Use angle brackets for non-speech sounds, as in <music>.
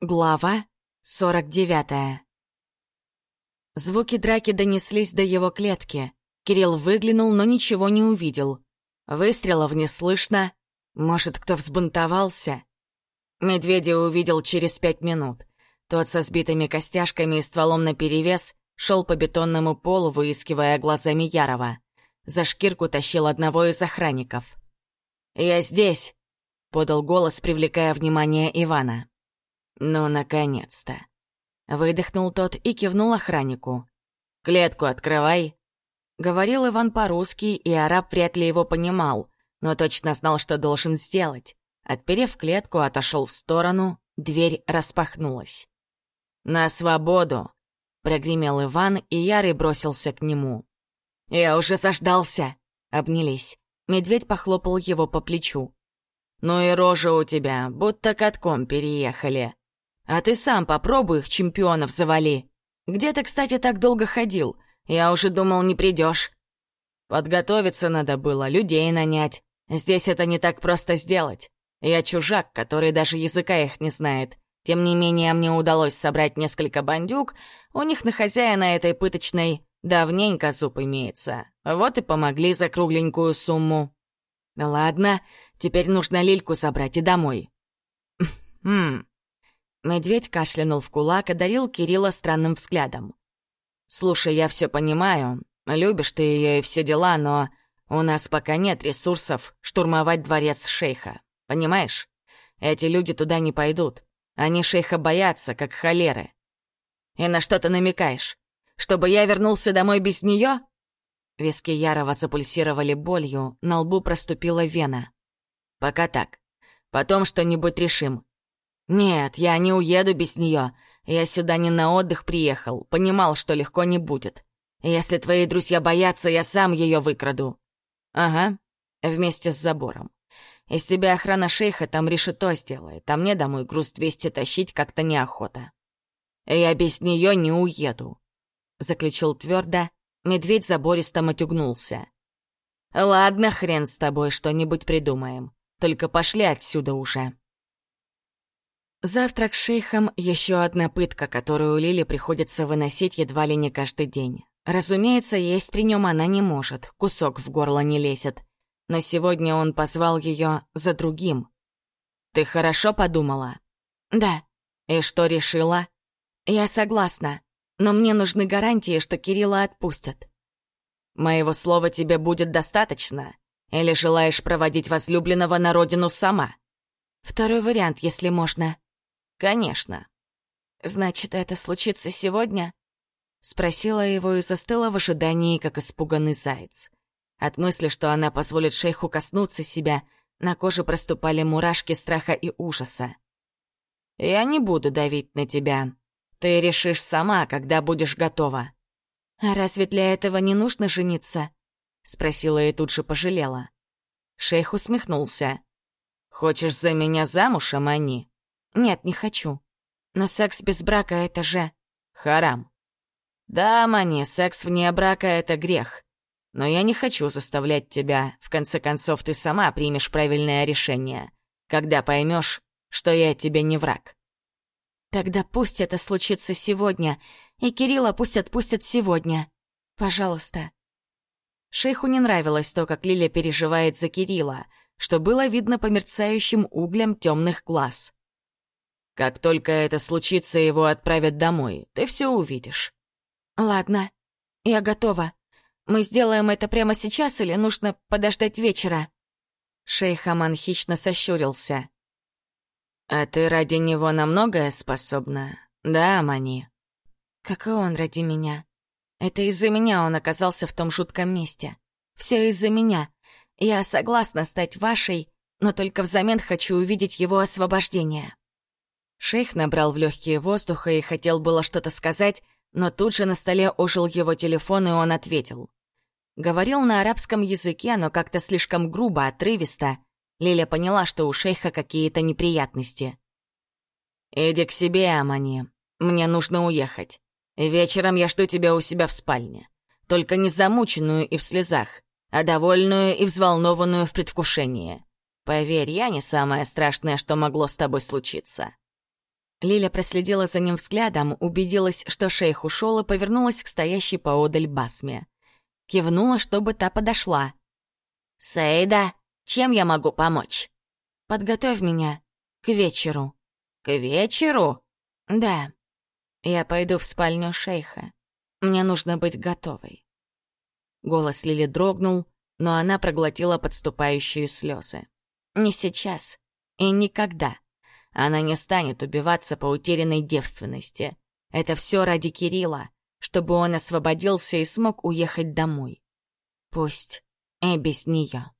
Глава 49 Звуки драки донеслись до его клетки. Кирилл выглянул, но ничего не увидел. Выстрелов не слышно. Может, кто взбунтовался? Медведя увидел через пять минут. Тот со сбитыми костяшками и стволом наперевес шел по бетонному полу, выискивая глазами Ярова. За шкирку тащил одного из охранников. «Я здесь!» — подал голос, привлекая внимание Ивана. «Ну, наконец-то!» Выдохнул тот и кивнул охраннику. «Клетку открывай!» Говорил Иван по-русски, и араб вряд ли его понимал, но точно знал, что должен сделать. Отперев клетку, отошел в сторону, дверь распахнулась. «На свободу!» — прогремел Иван, и Ярый бросился к нему. «Я уже заждался!» — обнялись. Медведь похлопал его по плечу. «Ну и рожа у тебя, будто катком переехали. А ты сам попробуй их чемпионов завали. Где ты, кстати, так долго ходил? Я уже думал, не придешь. Подготовиться надо было, людей нанять. Здесь это не так просто сделать. Я чужак, который даже языка их не знает. Тем не менее, мне удалось собрать несколько бандюк. У них на хозяина этой пыточной давненько зуб имеется. Вот и помогли за кругленькую сумму. Ладно, теперь нужно Лильку забрать и домой. <laughs> Хм, Медведь кашлянул в кулак и дарил Кирилла странным взглядом. «Слушай, я все понимаю. Любишь ты ее и все дела, но у нас пока нет ресурсов штурмовать дворец шейха. Понимаешь? Эти люди туда не пойдут. Они шейха боятся, как холеры. И на что ты намекаешь? Чтобы я вернулся домой без нее? Виски Ярова запульсировали болью, на лбу проступила вена. Пока так. Потом что-нибудь решим. «Нет, я не уеду без нее. Я сюда не на отдых приехал, понимал, что легко не будет. Если твои друзья боятся, я сам ее выкраду». «Ага, вместе с забором. Из тебя охрана шейха там решето сделает, а мне домой груз 200 тащить как-то неохота». «Я без нее не уеду», — заключил твердо. Медведь забористо матюгнулся. «Ладно, хрен с тобой, что-нибудь придумаем. Только пошли отсюда уже». Завтрак с шейхом — еще одна пытка, которую Лили приходится выносить едва ли не каждый день. Разумеется, есть при нем она не может, кусок в горло не лезет. Но сегодня он позвал ее за другим. «Ты хорошо подумала?» «Да». «И что решила?» «Я согласна, но мне нужны гарантии, что Кирилла отпустят». «Моего слова тебе будет достаточно? Или желаешь проводить возлюбленного на родину сама?» «Второй вариант, если можно». «Конечно». «Значит, это случится сегодня?» Спросила его и застыла в ожидании, как испуганный заяц. От мысли, что она позволит шейху коснуться себя, на коже проступали мурашки страха и ужаса. «Я не буду давить на тебя. Ты решишь сама, когда будешь готова». «А разве для этого не нужно жениться?» — спросила и тут же пожалела. Шейх усмехнулся. «Хочешь за меня замуж, Амани?» Нет, не хочу. Но секс без брака — это же... Харам. Да, Мани, секс вне брака — это грех. Но я не хочу заставлять тебя. В конце концов, ты сама примешь правильное решение, когда поймешь, что я тебе не враг. Тогда пусть это случится сегодня, и Кирилла пусть отпустят сегодня. Пожалуйста. Шейху не нравилось то, как Лиля переживает за Кирилла, что было видно по мерцающим углям темных глаз. Как только это случится, его отправят домой. Ты все увидишь. Ладно, я готова. Мы сделаем это прямо сейчас или нужно подождать вечера? Шейх Аман хищно сощурился. «А ты ради него на многое способна, да, Амани?» «Как и он ради меня. Это из-за меня он оказался в том жутком месте. Все из-за меня. Я согласна стать вашей, но только взамен хочу увидеть его освобождение». Шейх набрал в легкие воздуха и хотел было что-то сказать, но тут же на столе ожил его телефон, и он ответил. Говорил на арабском языке, но как-то слишком грубо, отрывисто. Лиля поняла, что у шейха какие-то неприятности. «Иди к себе, Амани. Мне нужно уехать. Вечером я жду тебя у себя в спальне. Только не замученную и в слезах, а довольную и взволнованную в предвкушении. Поверь, я не самое страшное, что могло с тобой случиться». Лиля проследила за ним взглядом, убедилась, что шейх ушел и повернулась к стоящей поодаль Басме. Кивнула, чтобы та подошла. «Сейда, чем я могу помочь?» «Подготовь меня к вечеру». «К вечеру?» «Да. Я пойду в спальню шейха. Мне нужно быть готовой». Голос Лили дрогнул, но она проглотила подступающие слезы. «Не сейчас и никогда». Она не станет убиваться по утерянной девственности. Это все ради Кирилла, чтобы он освободился и смог уехать домой. Пусть и без нее.